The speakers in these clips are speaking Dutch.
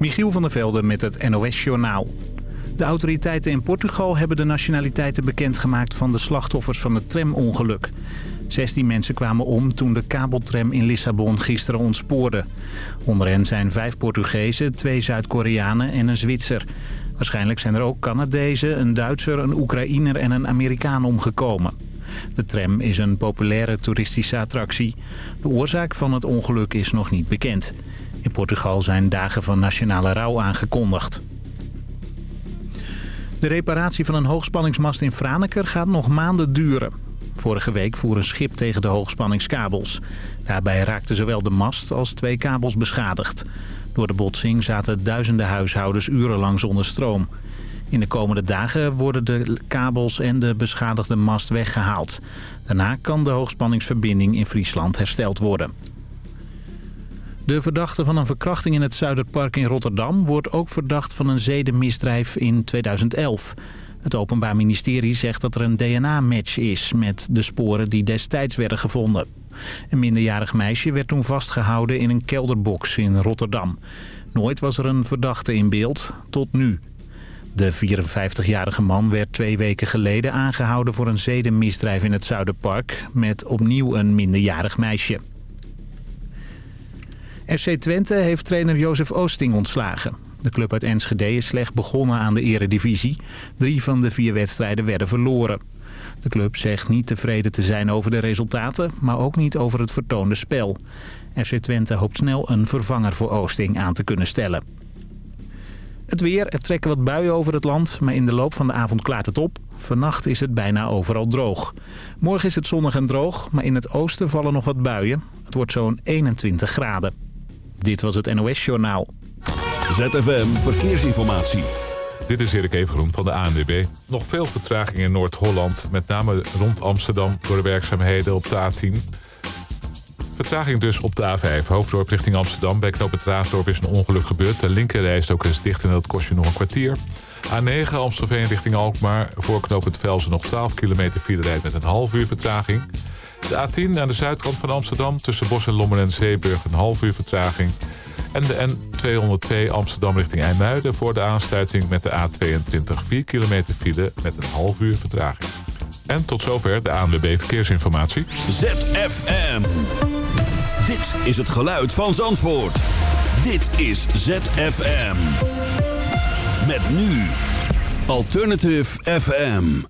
Michiel van der Velde met het NOS-journaal. De autoriteiten in Portugal hebben de nationaliteiten bekendgemaakt van de slachtoffers van het tramongeluk. 16 mensen kwamen om toen de kabeltram in Lissabon gisteren ontspoorde. Onder hen zijn vijf Portugezen, twee Zuid-Koreanen en een Zwitser. Waarschijnlijk zijn er ook Canadezen, een Duitser, een Oekraïner en een Amerikaan omgekomen. De tram is een populaire toeristische attractie. De oorzaak van het ongeluk is nog niet bekend. In Portugal zijn dagen van nationale rouw aangekondigd. De reparatie van een hoogspanningsmast in Franeker gaat nog maanden duren. Vorige week voer een schip tegen de hoogspanningskabels. Daarbij raakten zowel de mast als twee kabels beschadigd. Door de botsing zaten duizenden huishoudens urenlang zonder stroom. In de komende dagen worden de kabels en de beschadigde mast weggehaald. Daarna kan de hoogspanningsverbinding in Friesland hersteld worden. De verdachte van een verkrachting in het Zuiderpark in Rotterdam... wordt ook verdacht van een zedenmisdrijf in 2011. Het Openbaar Ministerie zegt dat er een DNA-match is... met de sporen die destijds werden gevonden. Een minderjarig meisje werd toen vastgehouden in een kelderbox in Rotterdam. Nooit was er een verdachte in beeld, tot nu. De 54-jarige man werd twee weken geleden aangehouden voor een zedenmisdrijf in het Zuiderpark... met opnieuw een minderjarig meisje. FC Twente heeft trainer Jozef Oosting ontslagen. De club uit Enschede is slecht begonnen aan de eredivisie. Drie van de vier wedstrijden werden verloren. De club zegt niet tevreden te zijn over de resultaten, maar ook niet over het vertoonde spel. FC Twente hoopt snel een vervanger voor Oosting aan te kunnen stellen. Het weer, er trekken wat buien over het land, maar in de loop van de avond klaart het op. Vannacht is het bijna overal droog. Morgen is het zonnig en droog, maar in het oosten vallen nog wat buien. Het wordt zo'n 21 graden. Dit was het NOS Journaal. ZFM Verkeersinformatie. Dit is Erik Evengroen van de ANWB. Nog veel vertraging in Noord-Holland, met name rond Amsterdam... door de werkzaamheden op de A10. Vertraging dus op de A5, hoofddorp richting Amsterdam. Bij knoop het Raasdorp is een ongeluk gebeurd. De linkerrijstok is dicht en dat kost je nog een kwartier. A9 Amstelveen richting Alkmaar. Voor knoop het Velsen nog 12 kilometer file rijdt met een half uur vertraging. De A10 aan de zuidkant van Amsterdam tussen Bos en Lommer en Zeeburg een half uur vertraging. En de N202 Amsterdam richting IJmuiden voor de aansluiting met de A22 4 kilometer file met een half uur vertraging. En tot zover de ANWB Verkeersinformatie. ZFM. Dit is het geluid van Zandvoort. Dit is ZFM. Met nu Alternative FM.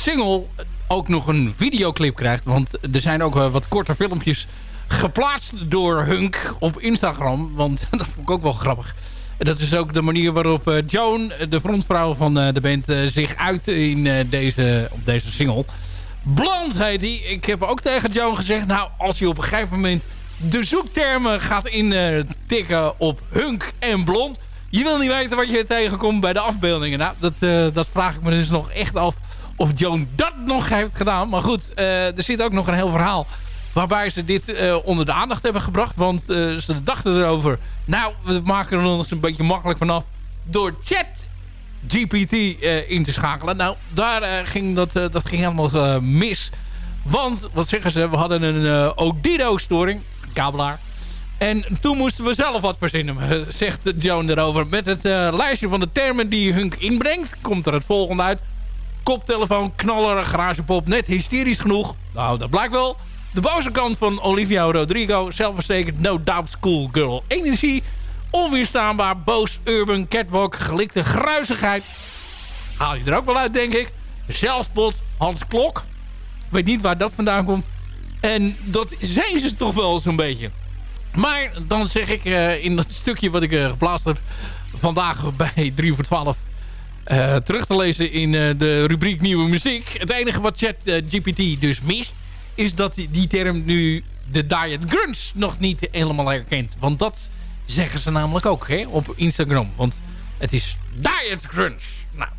Single ook nog een videoclip krijgt. Want er zijn ook wat korte filmpjes geplaatst door Hunk op Instagram. Want dat vond ik ook wel grappig. Dat is ook de manier waarop Joan, de frontvrouw van de band, zich uit in deze, op deze single. Blond heet hij. Ik heb ook tegen Joan gezegd... nou, als je op een gegeven moment de zoektermen gaat intikken op hunk en blond... je wil niet weten wat je tegenkomt bij de afbeeldingen. Nou, dat, dat vraag ik me dus nog echt af of Joan dat nog heeft gedaan. Maar goed, uh, er zit ook nog een heel verhaal... waarbij ze dit uh, onder de aandacht hebben gebracht. Want ze dachten erover... nou, we maken er nog eens een beetje makkelijk vanaf... door chat GPT in te schakelen. Nou, daar ging dat, dat ging helemaal mis. Want, wat zeggen ze, we hadden een Odido-storing, kabelaar. En toen moesten we zelf wat verzinnen, zegt Joan erover. Met het lijstje van de termen die Hunk inbrengt, komt er het volgende uit. Koptelefoon, knaller, garagepop, net hysterisch genoeg. Nou, dat blijkt wel. De boze kant van Olivia Rodrigo, zelfverzekerd, no doubt schoolgirl energie onweerstaanbaar, boos, urban, catwalk, gelikte gruizigheid. Haal je er ook wel uit, denk ik. Zelfspot, Hans Klok. Ik weet niet waar dat vandaan komt. En dat zijn ze toch wel zo'n beetje. Maar dan zeg ik uh, in dat stukje wat ik uh, geplaatst heb... vandaag bij 3 voor 12... Uh, terug te lezen in de rubriek Nieuwe Muziek. Het enige wat ChatGPT dus mist... is dat die, term nu de Diet Grunge nog niet helemaal herkent. Want dat zeggen ze namelijk ook hè, op Instagram. Want het is Diet Crunch. Nou,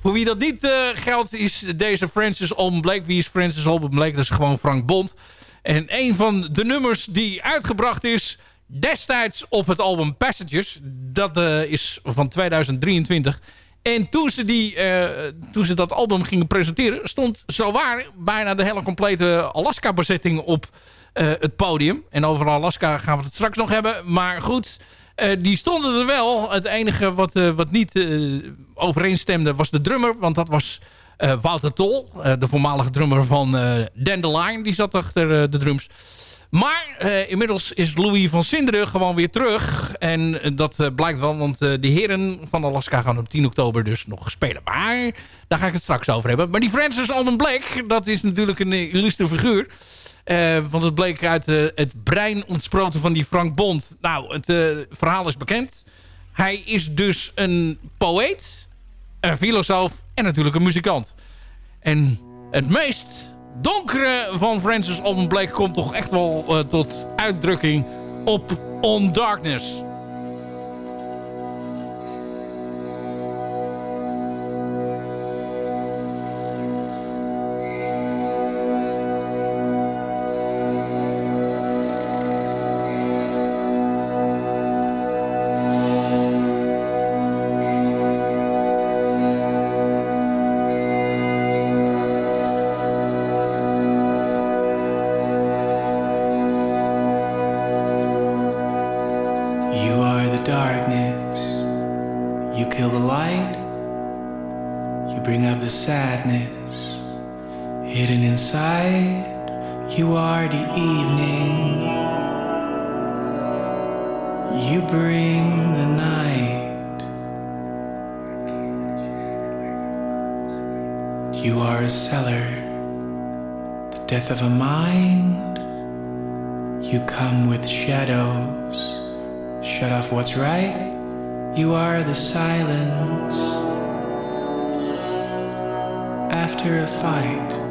voor wie dat niet geldt is deze Francis Alban Blake. Wie is Francis Alban Blake? Dat is gewoon Frank Bond. En een van de nummers die uitgebracht is destijds op het album Passages. Dat is van 2023. En toen ze, die, uh, toen ze dat album gingen presenteren... stond zowaar bijna de hele complete Alaska-bezetting op uh, het podium. En over Alaska gaan we het straks nog hebben. Maar goed, uh, die stonden er wel. Het enige wat, wat niet overeenstemde was de drummer. Want dat was Wouter Tol. de voormalige drummer van Dandelion. Die zat achter de drums. Maar inmiddels is Louis van Sinderen gewoon weer terug. En dat blijkt wel, want de heren van Alaska gaan op 10 oktober dus nog spelen. Maar daar ga ik het straks over hebben. Maar die Francis Alban Blake, dat is natuurlijk een illustre figuur. Want het bleek uit het brein ontsproten van die Frank Bond. Nou, het verhaal is bekend. Hij is dus een poëet, een filosoof en natuurlijk een muzikant. En het meest donkere van Francis Alban Blake komt toch echt wel tot uitdrukking op On Darkness. You are the silence after a fight.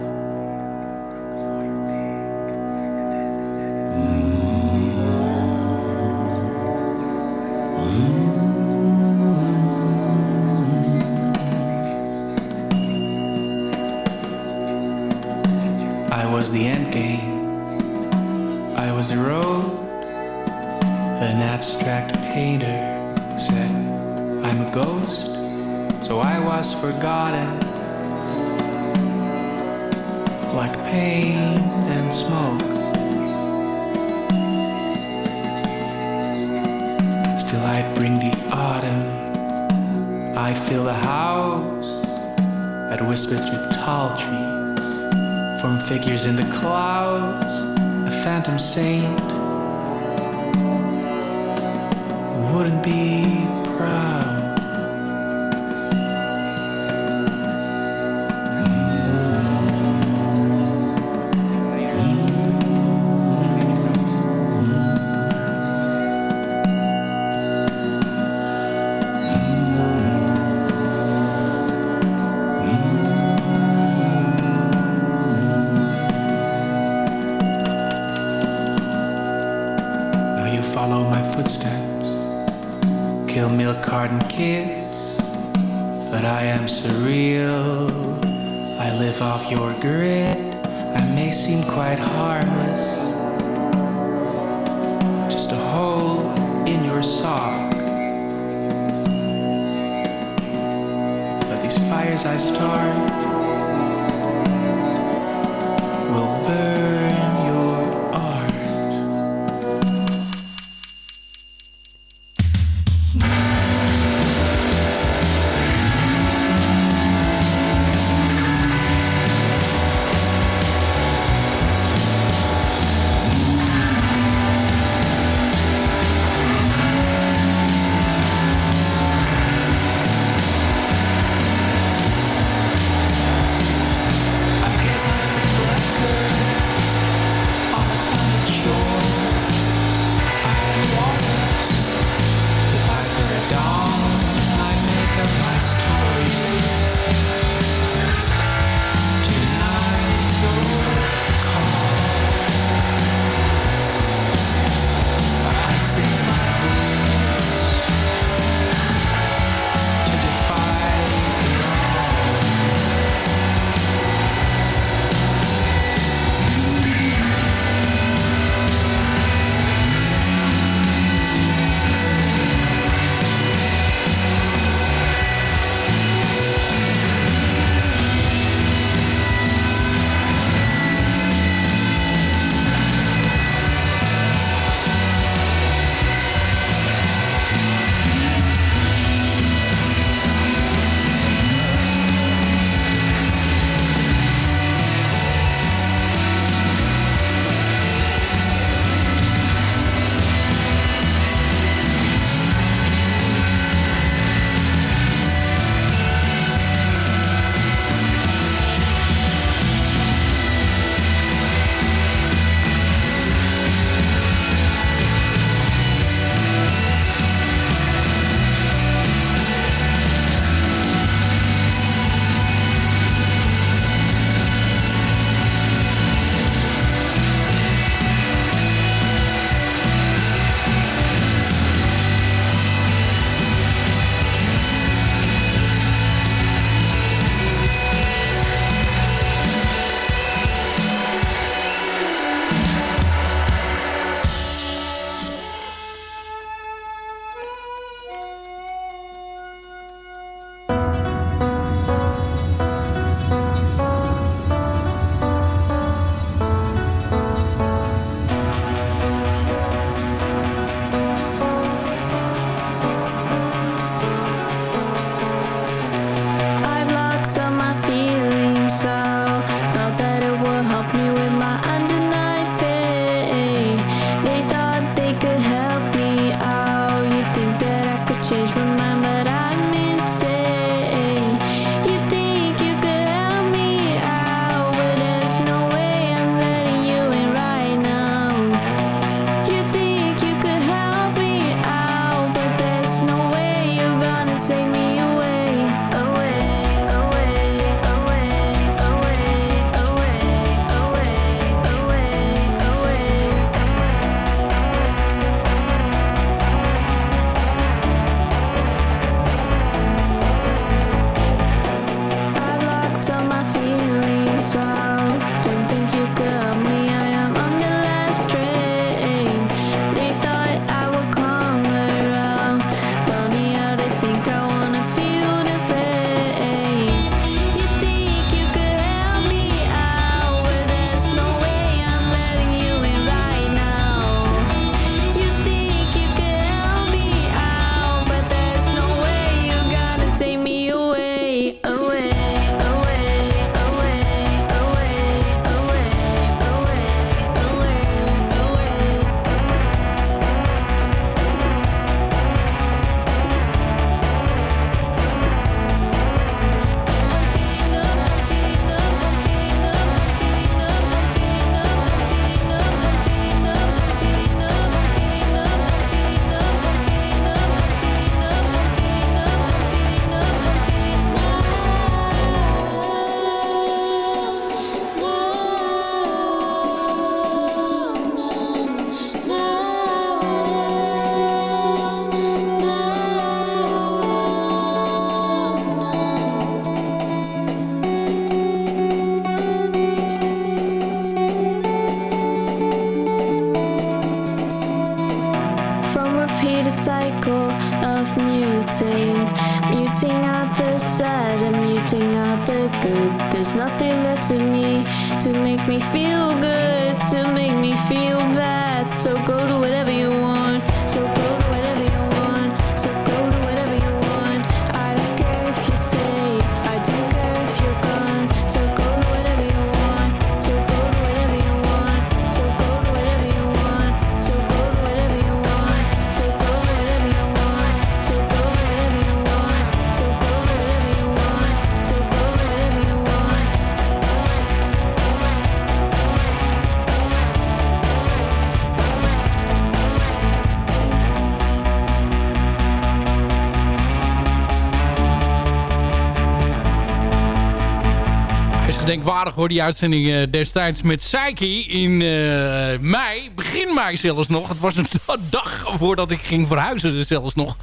Gedenkwaardig hoor, die uitzending eh, destijds met Psyche in eh, mei. Begin mei zelfs nog. Het was een dag voordat ik ging verhuizen dus zelfs nog.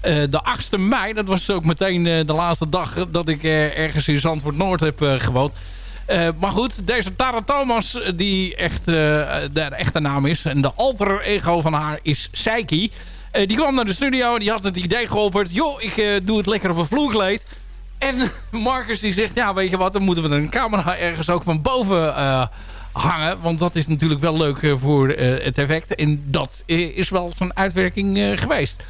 Eh, de 8e mei, dat was ook meteen de laatste dag dat ik ergens in Zandvoort Noord heb gewoond. Maar goed, deze Tara Thomas, die echt eh, de echte naam is... en de alter ego van haar is. Eh, die kwam naar de studio en die had het idee geopperd... joh, ik doe het lekker op een vloerkleed... En Marcus die zegt, ja weet je wat, dan moeten we een camera ergens ook van boven eh, hangen. Want dat is natuurlijk wel leuk eh, voor eh, het effect. En dat is wel zo'n uitwerking geweest.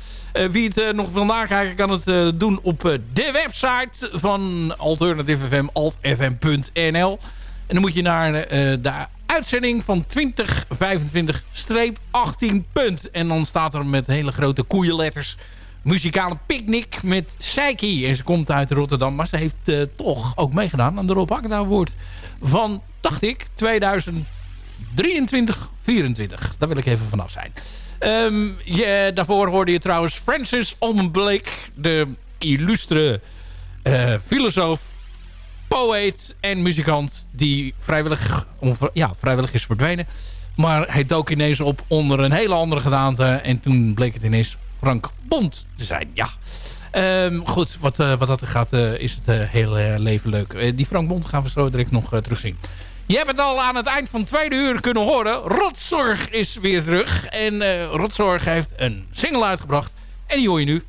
Wie het nog wil nakijken kan het doen op de website van Alternative FM, altfm.nl. En dan moet je naar de uitzending van 2025-18 punt. En dan staat er met hele grote koeienletters muzikale picknick met Psyche. En ze komt uit Rotterdam, maar ze heeft eh, toch ook meegedaan aan de Rob Hakda Award van, dacht ik, 2023, 24. Daar wil ik even vanaf zijn. Ehm, je, daarvoor hoorde je trouwens Francis Blake, de illustre eh, filosoof, poëet en muzikant die vrijwillig, ja, vrijwillig is verdwenen. Maar hij dook ineens op onder een hele andere gedaante. En toen bleek het ineens Frank Bond te zijn. Ja. Ehm, goed, wat, eh, wat dat gaat eh, is het eh, hele leven leuk. Die Frank Bond gaan we zo direct nog terugzien. Je hebt het al aan het eind van tweede uur kunnen horen. Rotzorg is weer terug. En Rotzorg heeft een single uitgebracht. En die hoor je nu.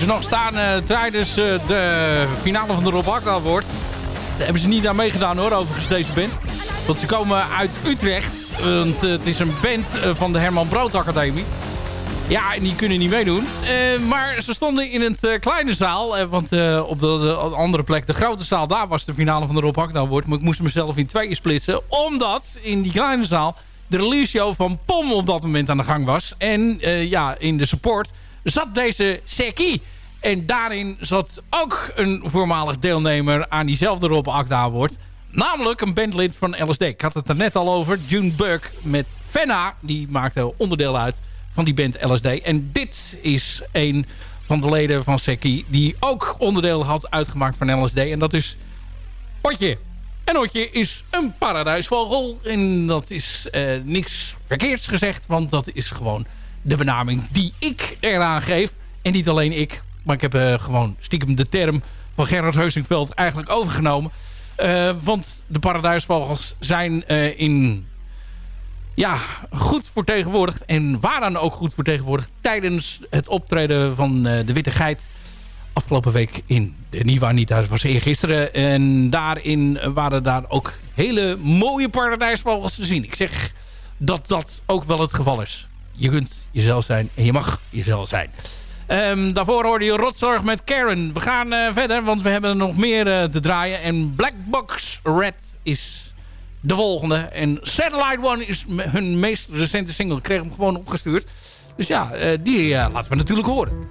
Ze nog staan eh, tijdens eh, de finale van de Rob Award. Daar hebben ze niet aan meegedaan hoor, overigens deze band. Want ze komen uit Utrecht. Want eh, het is een band van de Herman Brood Academie. Ja, en die kunnen niet meedoen. Maar ze stonden in het kleine zaal. want op de, de andere plek, de grote zaal, daar was de finale van de Rob Akda Award. Maar ik moest mezelf in tweeën splitsen. Omdat in die kleine zaal de release show van POM op dat moment aan de gang was. En ja, in de support zat deze Seki. En daarin zat ook een voormalig deelnemer aan diezelfde Rob Akda Award. Namelijk een bandlid van LSD. Ik had het er net al over. June Buck met Fenna. Die maakte onderdeel uit van die band LSD. En dit is een van de leden van Seki... die ook onderdeel had uitgemaakt van LSD. En dat is Otje. En Otje is een paradijsvogel. En dat is eh, niks verkeerds gezegd. Want dat is gewoon de benaming die ik eraan geef. En niet alleen ik. Maar ik heb eh, gewoon stiekem de term van Gerard Heusingveld eigenlijk overgenomen. Eh, want de paradijsvogels zijn eh, in ja, goed vertegenwoordigd. En waren ook goed vertegenwoordigd tijdens het optreden van de Witte Geit. Afgelopen week in de Niva niet. Was eergisteren. En daarin waren daar ook hele mooie paradijsvogels te zien. Ik zeg dat dat ook wel het geval is. Je kunt jezelf zijn en je mag jezelf zijn. Ehm, daarvoor hoorde je Rotzorg met Karen. We gaan eh, verder, want we hebben nog meer eh, te draaien. En Black Box Red is de volgende. En Satellite One is hun meest recente single. Ik kreeg hem gewoon opgestuurd. Dus ja, eh, die laten we natuurlijk horen.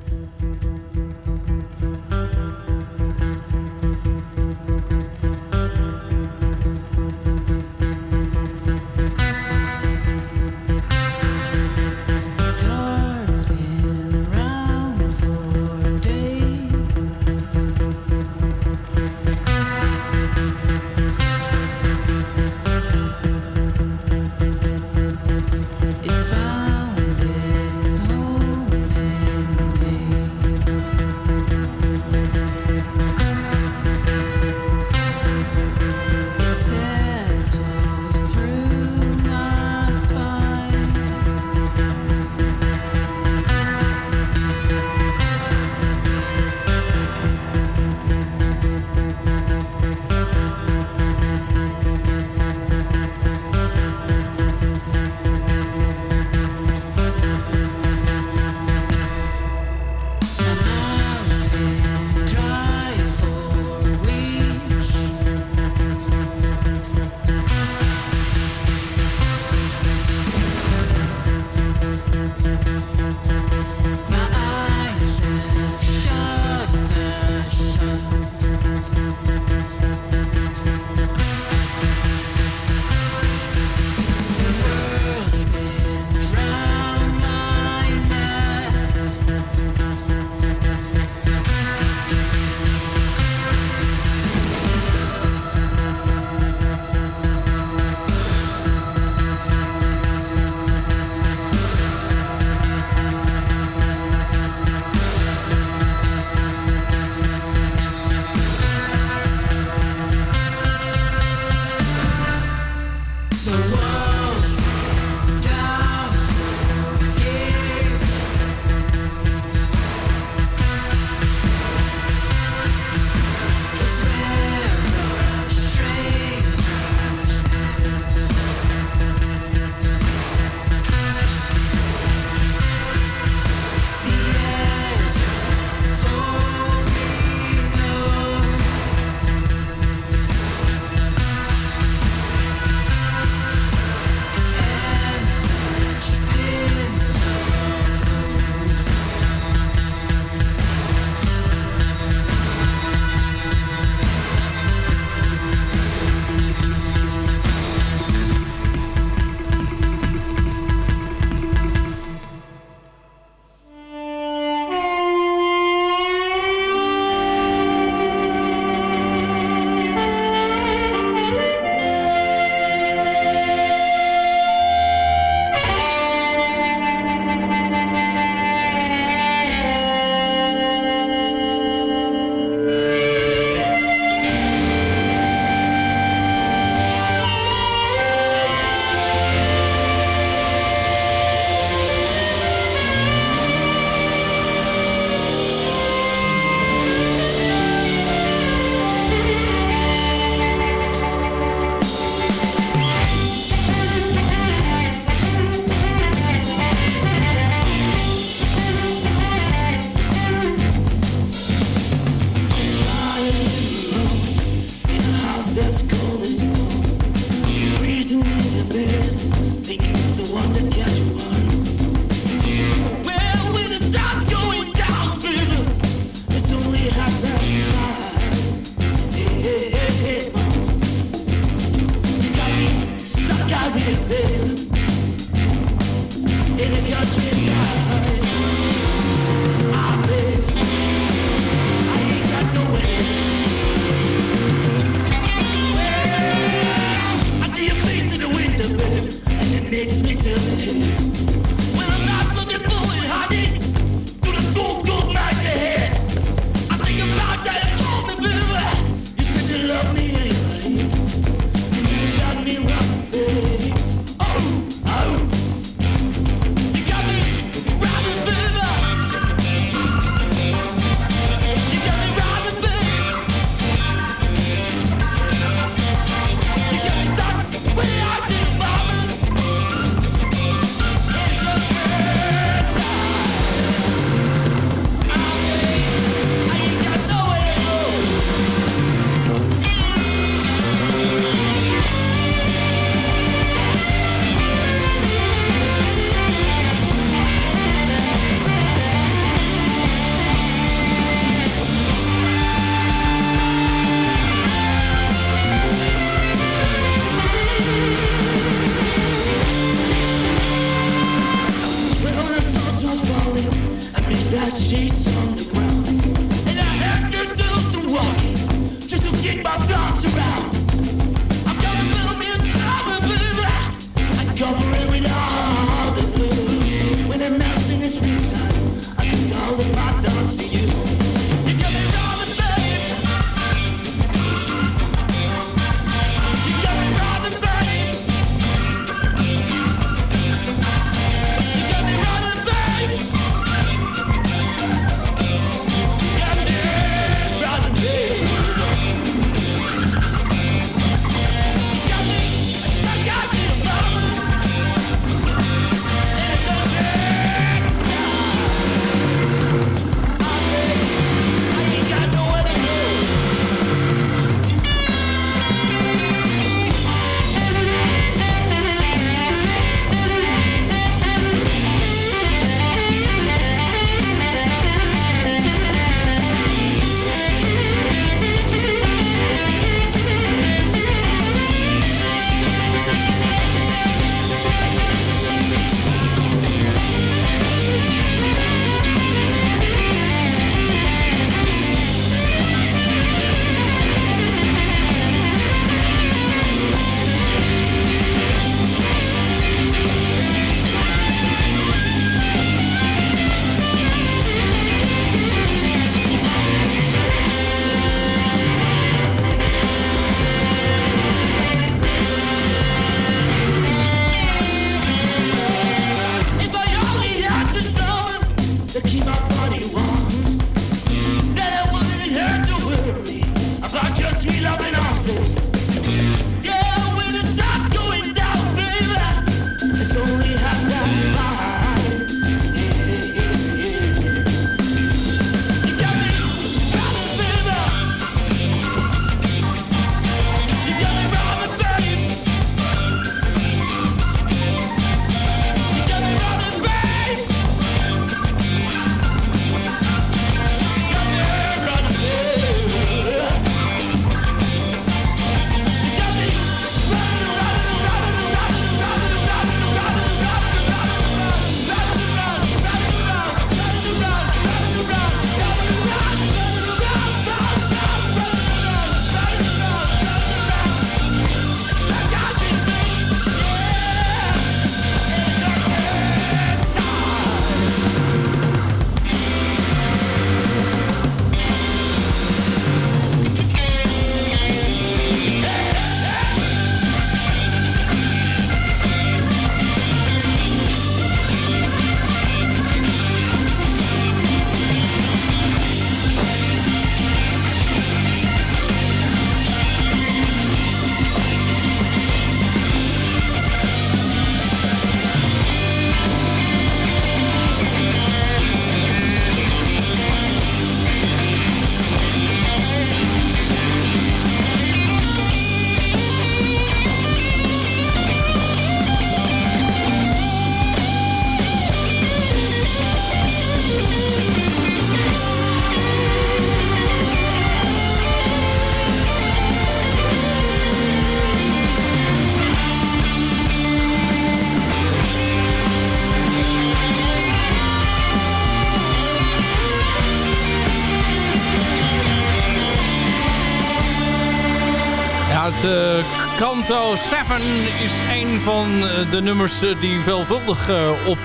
Kanto 7 is een van eh, de nummers eh, die veelvuldig eh, op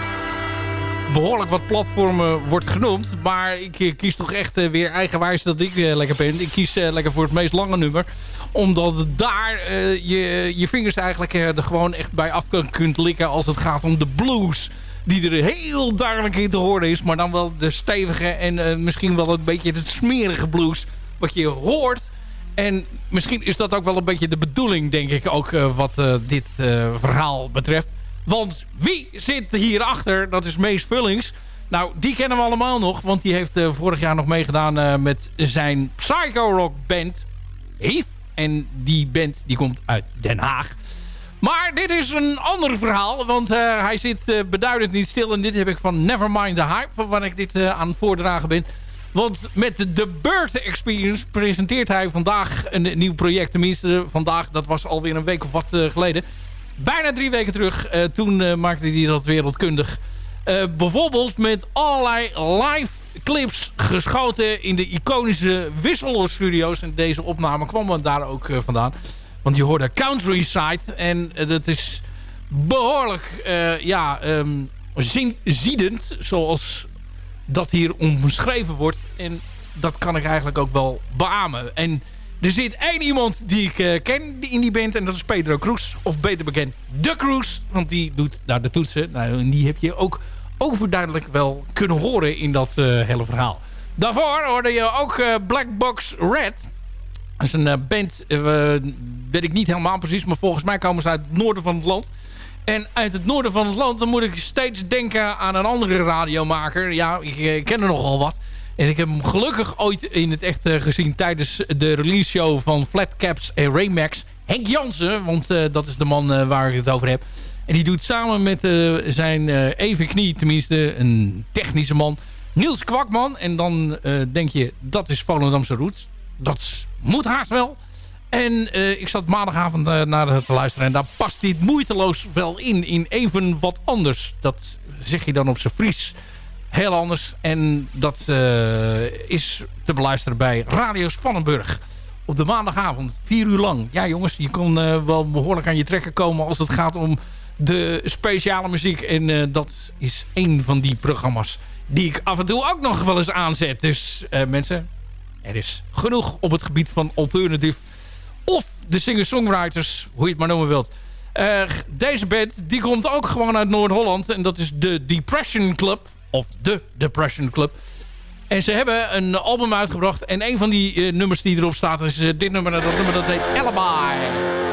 behoorlijk wat platformen wordt genoemd. Maar ik kies toch echt weer eigenwijs dat ik lekker ben. Ik kies lekker voor het meest lange nummer. Omdat daar je, je vingers eigenlijk er gewoon echt bij af kun- kunt likken als het gaat om de blues. Die er heel duidelijk in te horen is. Maar dan wel de stevige en misschien wel een beetje de smerige blues. Wat je hoort. En misschien is dat ook wel een beetje de bedoeling, denk ik, ook eh, wat eh, dit eh, verhaal betreft. Want wie zit hierachter? Dat is Mees Vullings. Nou, die kennen we allemaal nog, want die heeft vorig jaar nog meegedaan met zijn psycho-rock band Heath. En die band die komt uit Den Haag. Maar dit is een ander verhaal, want hij zit beduidend niet stil. En dit heb ik van Nevermind the Hype, waar ik dit aan het voordragen ben. Want met de Bird Experience presenteert hij vandaag een nieuw project. Tenminste, vandaag, dat was alweer een week of wat eh, geleden. Bijna drie weken terug. Eh, toen eh, maakte hij dat wereldkundig. Bijvoorbeeld met allerlei live clips geschoten in de iconische Wisseloor Studios. En deze opname kwam daar ook vandaan. Want je hoorde Countryside. En dat is behoorlijk eh, ja, zin- ziedend. Zoals dat hier omschreven wordt. En dat kan ik eigenlijk ook wel beamen. En er zit één iemand die ik eh, ken in die band. En dat is Pedro Cruz. Of beter bekend, De Cruz. Want die doet daar de toetsen. Nou, en die heb je ook overduidelijk wel kunnen horen in dat eh, hele verhaal. Daarvoor hoorde je ook eh, Black Box Red. Dat is een band, weet ik niet helemaal precies... maar volgens mij komen ze uit het noorden van het land. En uit het noorden van het land... dan moet ik steeds denken aan een andere radiomaker. Ja, ik, eh, ken er nogal wat. En ik heb hem gelukkig ooit in het echt eh, gezien... tijdens de release show van Flatcaps en Raymax. Henk Jansen, want eh, dat is de man waar ik het over heb. En die doet samen met zijn even knie, tenminste een technische man... Niels Kwakman. En dan denk je, dat is Volendamse Roots. Dat moet haast wel. En eh, ik zat maandagavond eh, naar het te luisteren. En daar past dit moeiteloos wel in. In even wat anders. Dat zeg je dan op zijn Fries. Heel anders. En dat eh, is te beluisteren bij Radio Spannenburg. Op de maandagavond. Vier uur lang. Ja jongens, je kon wel behoorlijk aan je trekken komen... als het gaat om de speciale muziek. En dat is één van die programma's... die ik af en toe ook nog wel eens aanzet. Dus mensen, er is genoeg op het gebied van alternative of de singer-songwriters, hoe je het maar noemen wilt. Eh, deze band die komt ook gewoon uit Noord-Holland. En dat is de Depression Club. Of de Depression Club. En ze hebben een album uitgebracht. En een van die eh, nummers die erop staat is eh, dit nummer. Dat nummer dat heet Alibi.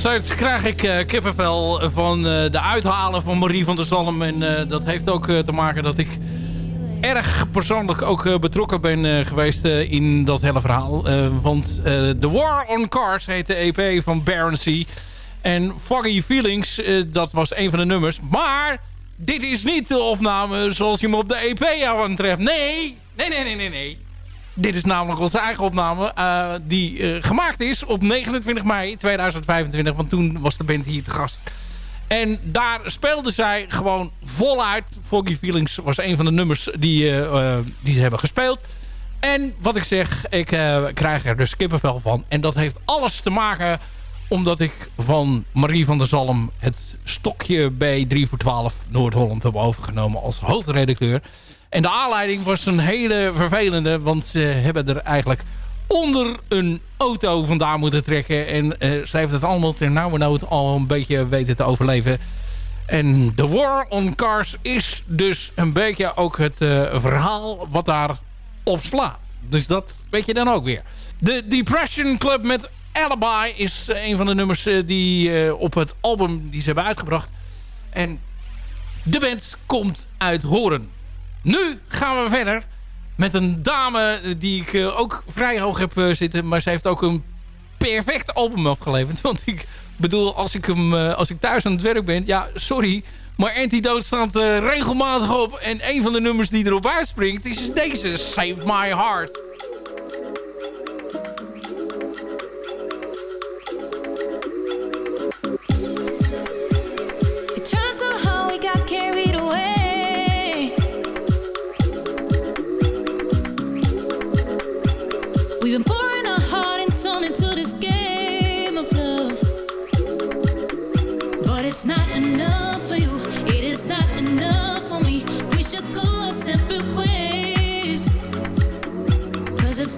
Steeds krijg ik eh, kippenvel van eh, de uithalen van Marie van der Zalm. En eh, dat heeft ook te maken dat ik erg persoonlijk ook betrokken ben geweest in dat hele verhaal. Want The War on Cars heet de EP van Baron C. En Foggy Feelings, dat was een van de nummers. Maar dit is niet de opname zoals je hem op de EP aantreft. Nee, nee, nee, nee, nee, nee. Dit is namelijk onze eigen opname eh, die eh, gemaakt is op 29 mei 2025. Want toen was de band hier te gast. En daar speelden zij gewoon voluit. Foggy Feelings was een van de nummers die, eh, die ze hebben gespeeld. En wat ik zeg, ik krijg er de kippenvel van. En dat heeft alles te maken omdat ik van Marie van der Zalm het stokje bij 3 voor 12 Noord-Holland heb overgenomen als hoofdredacteur. En de aanleiding was een hele vervelende, want ze hebben er eigenlijk onder een auto vandaan moeten trekken. En eh, ze heeft het allemaal ter nauwe nood al een beetje weten te overleven. En de War on Cars is dus een beetje ook het eh, verhaal wat daar op slaat. Dus dat weet je dan ook weer. De Depression Club met Alibi is eh, een van de nummers die op het album die ze hebben uitgebracht. En de band komt uit Horen. Nu gaan we verder met een dame die ik eh, ook vrij hoog heb eh, zitten. Maar ze heeft ook een perfect album afgeleverd. Want ik bedoel, als ik, hem, eh, als ik thuis aan het werk ben... Ja, sorry, maar Antidote staat regelmatig op. En een van de nummers die erop uitspringt is deze, Save My Heart.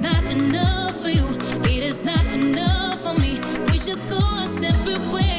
not enough for you. It is not enough for me. We should go our separate ways.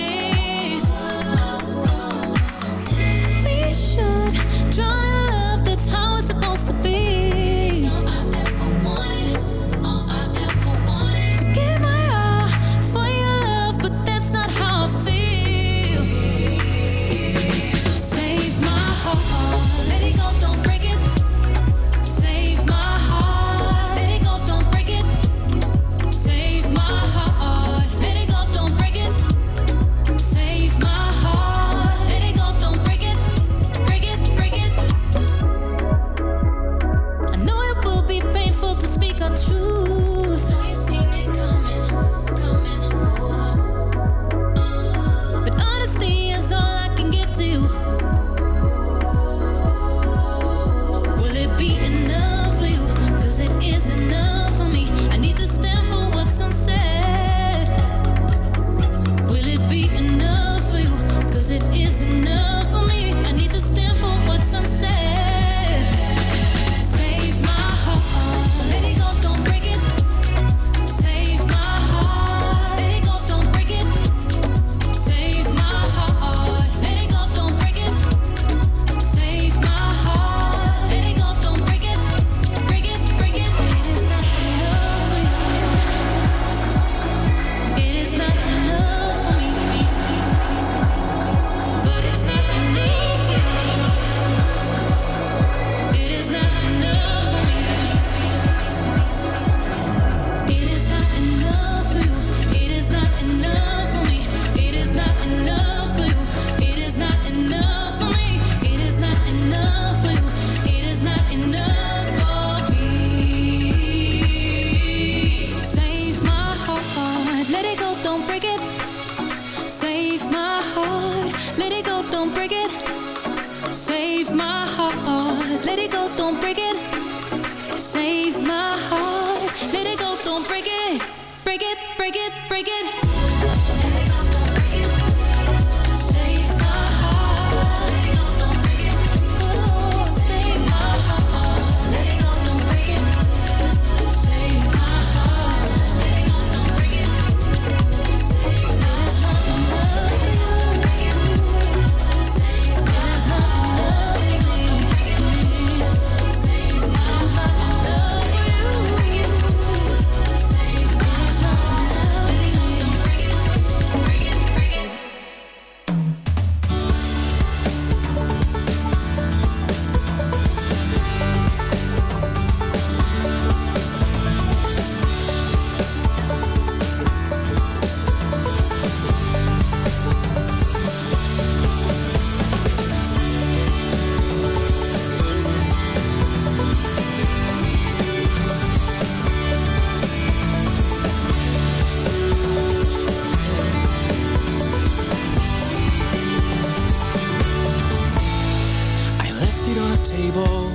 table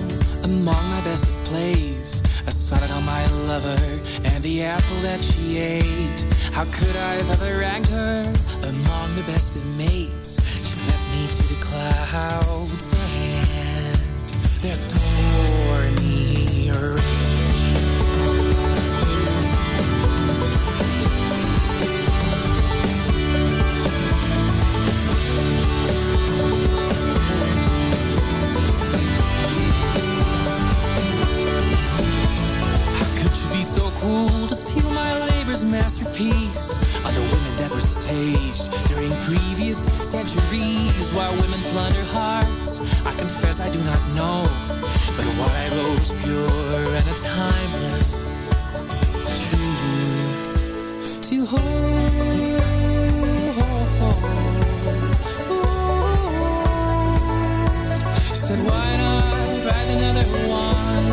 among my best of plays. I saw it on my lover and the apple that she ate. How could I have ever ranked her among the best of mates? She left me to the clouds and their stormy array. Cruel to steal my labor's masterpiece? Other women that were staged during previous centuries while women plunder hearts. I confess I do not know, but what I wrote was pure and a timeless truth to hold. She said, why not write another one?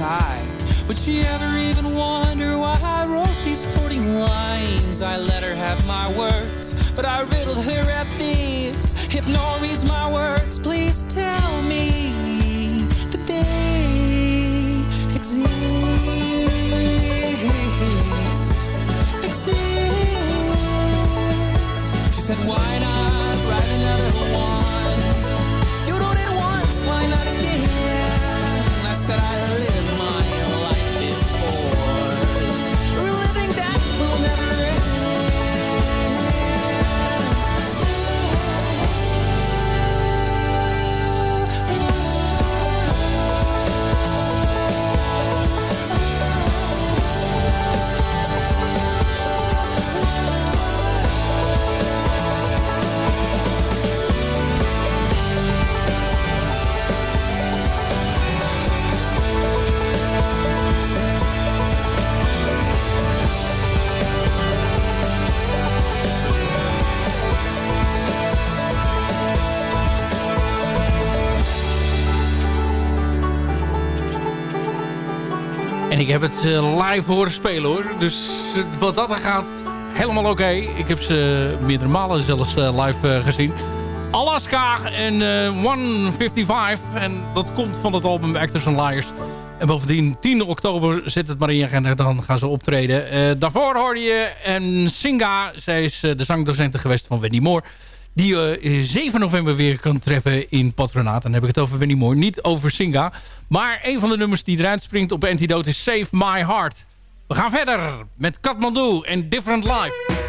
Would she ever even wonder why I wrote these 40 lines? I let her have my words, but I riddled her at these. If no one reads my words, please tell me heb het eh, live horen spelen hoor. Dus eh, wat dat er gaat, helemaal oké. Ik heb ze meerdere malen zelfs eh, live gezien. Alaska en eh, 155. En dat komt van het album Actors and Liars. En bovendien 10 oktober zit het maar in agenda. Dan gaan ze optreden. Daarvoor hoorde je en Singa. Zij is de zangdocente geweest van Wendy Moore. Die je 7 november weer kan treffen in Patronaat. Dan heb ik het over Wendy Moore. Niet over Singa. Maar een van de nummers die eruit springt op Antidote is Save My Heart. We gaan verder met Kathmandu en Different Life.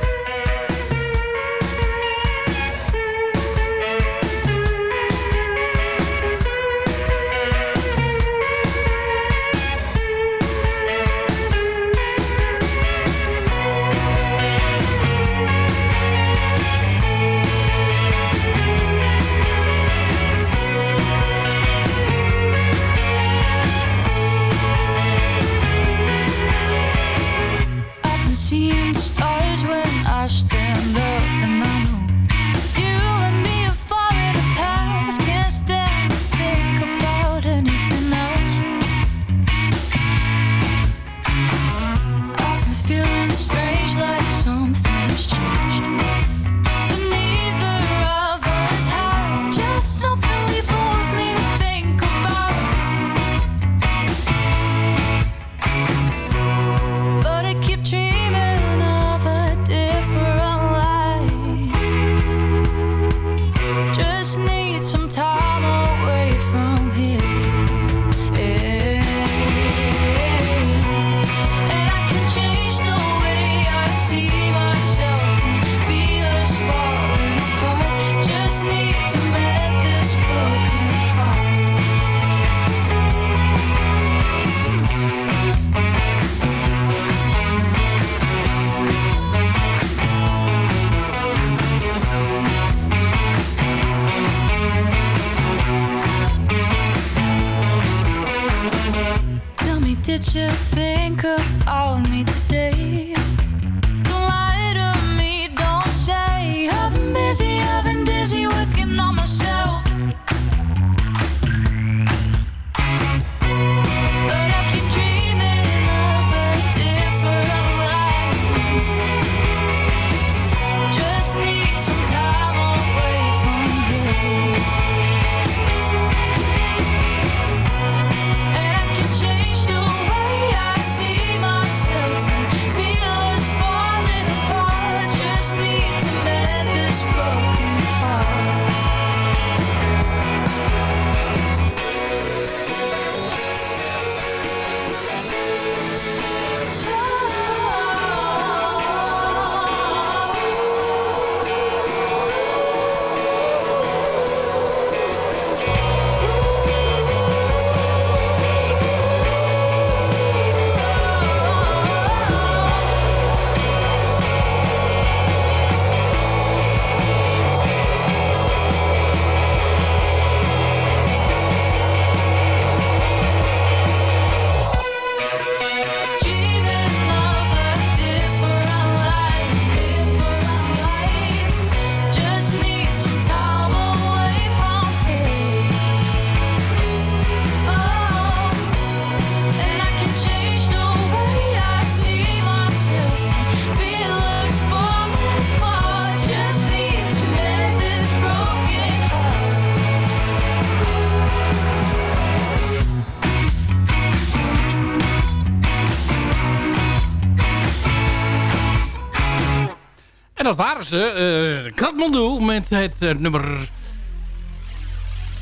Dat waren ze. Kathmandu met het eh, nummer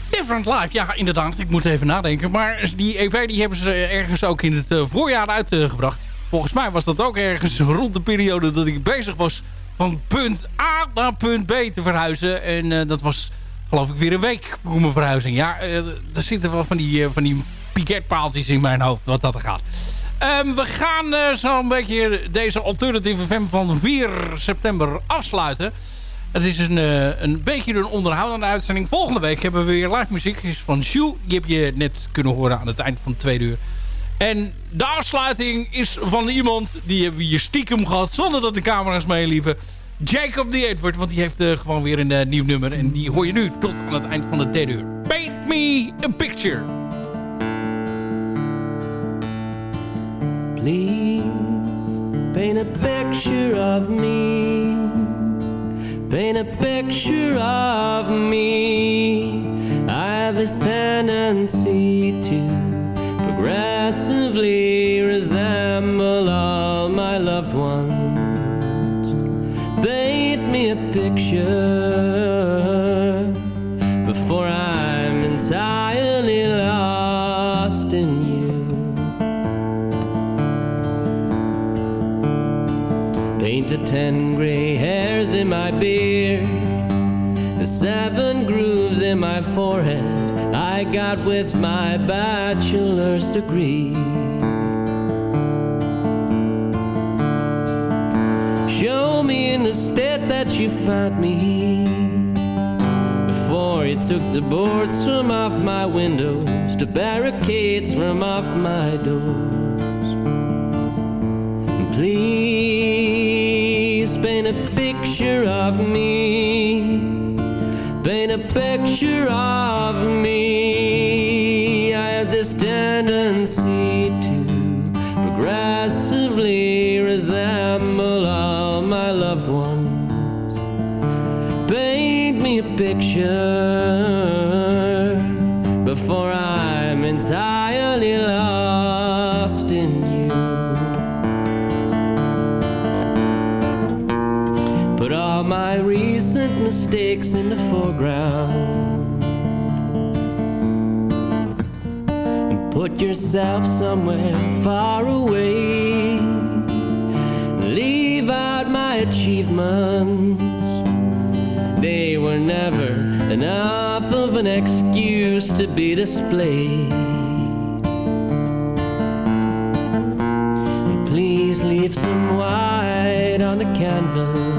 Different Life. Ja, inderdaad. Ik moet even nadenken. Maar die EP die hebben ze ergens ook in het eh, voorjaar uitgebracht. Volgens mij was dat ook ergens rond de periode dat ik bezig was... van punt A naar punt B te verhuizen. En dat was geloof ik weer een week voor mijn verhuizing. Ja, er zitten wel van die, van die piketpaaltjes in mijn hoofd wat dat er gaat. Ehm, we gaan eh, zo'n beetje deze Alternative FM van 4 september afsluiten. Het is een, eh, een beetje een onderhoudende uitzending. Volgende week hebben we weer live muziek. is van Sjoe. Die heb je net kunnen horen aan het eind van de tweede uur. En de afsluiting is van iemand... die hebben we hier stiekem gehad zonder dat de camera's meeliepen. Jacob the Edward, want die heeft eh, gewoon weer een nieuw nummer. En die hoor je nu tot aan het eind van de derde uur. Paint me a picture. Please paint a picture of me. Paint a picture of me. I have this tendency to progressively resemble all my loved ones. Paint me a picture before I'm entirely ten gray hairs in my beard, the seven grooves in my forehead I got with my bachelor's degree. Show me in the state that you found me before you took the boards from off my windows, the barricades from off my doors. Please paint a picture of me. Paint a picture of me. I have this tendency to progressively resemble all my loved ones. Paint me a picture before I'm mistakes in the foreground. And put yourself somewhere far away. Leave out my achievements. They were never enough of an excuse to be displayed. And please leave some white on the canvas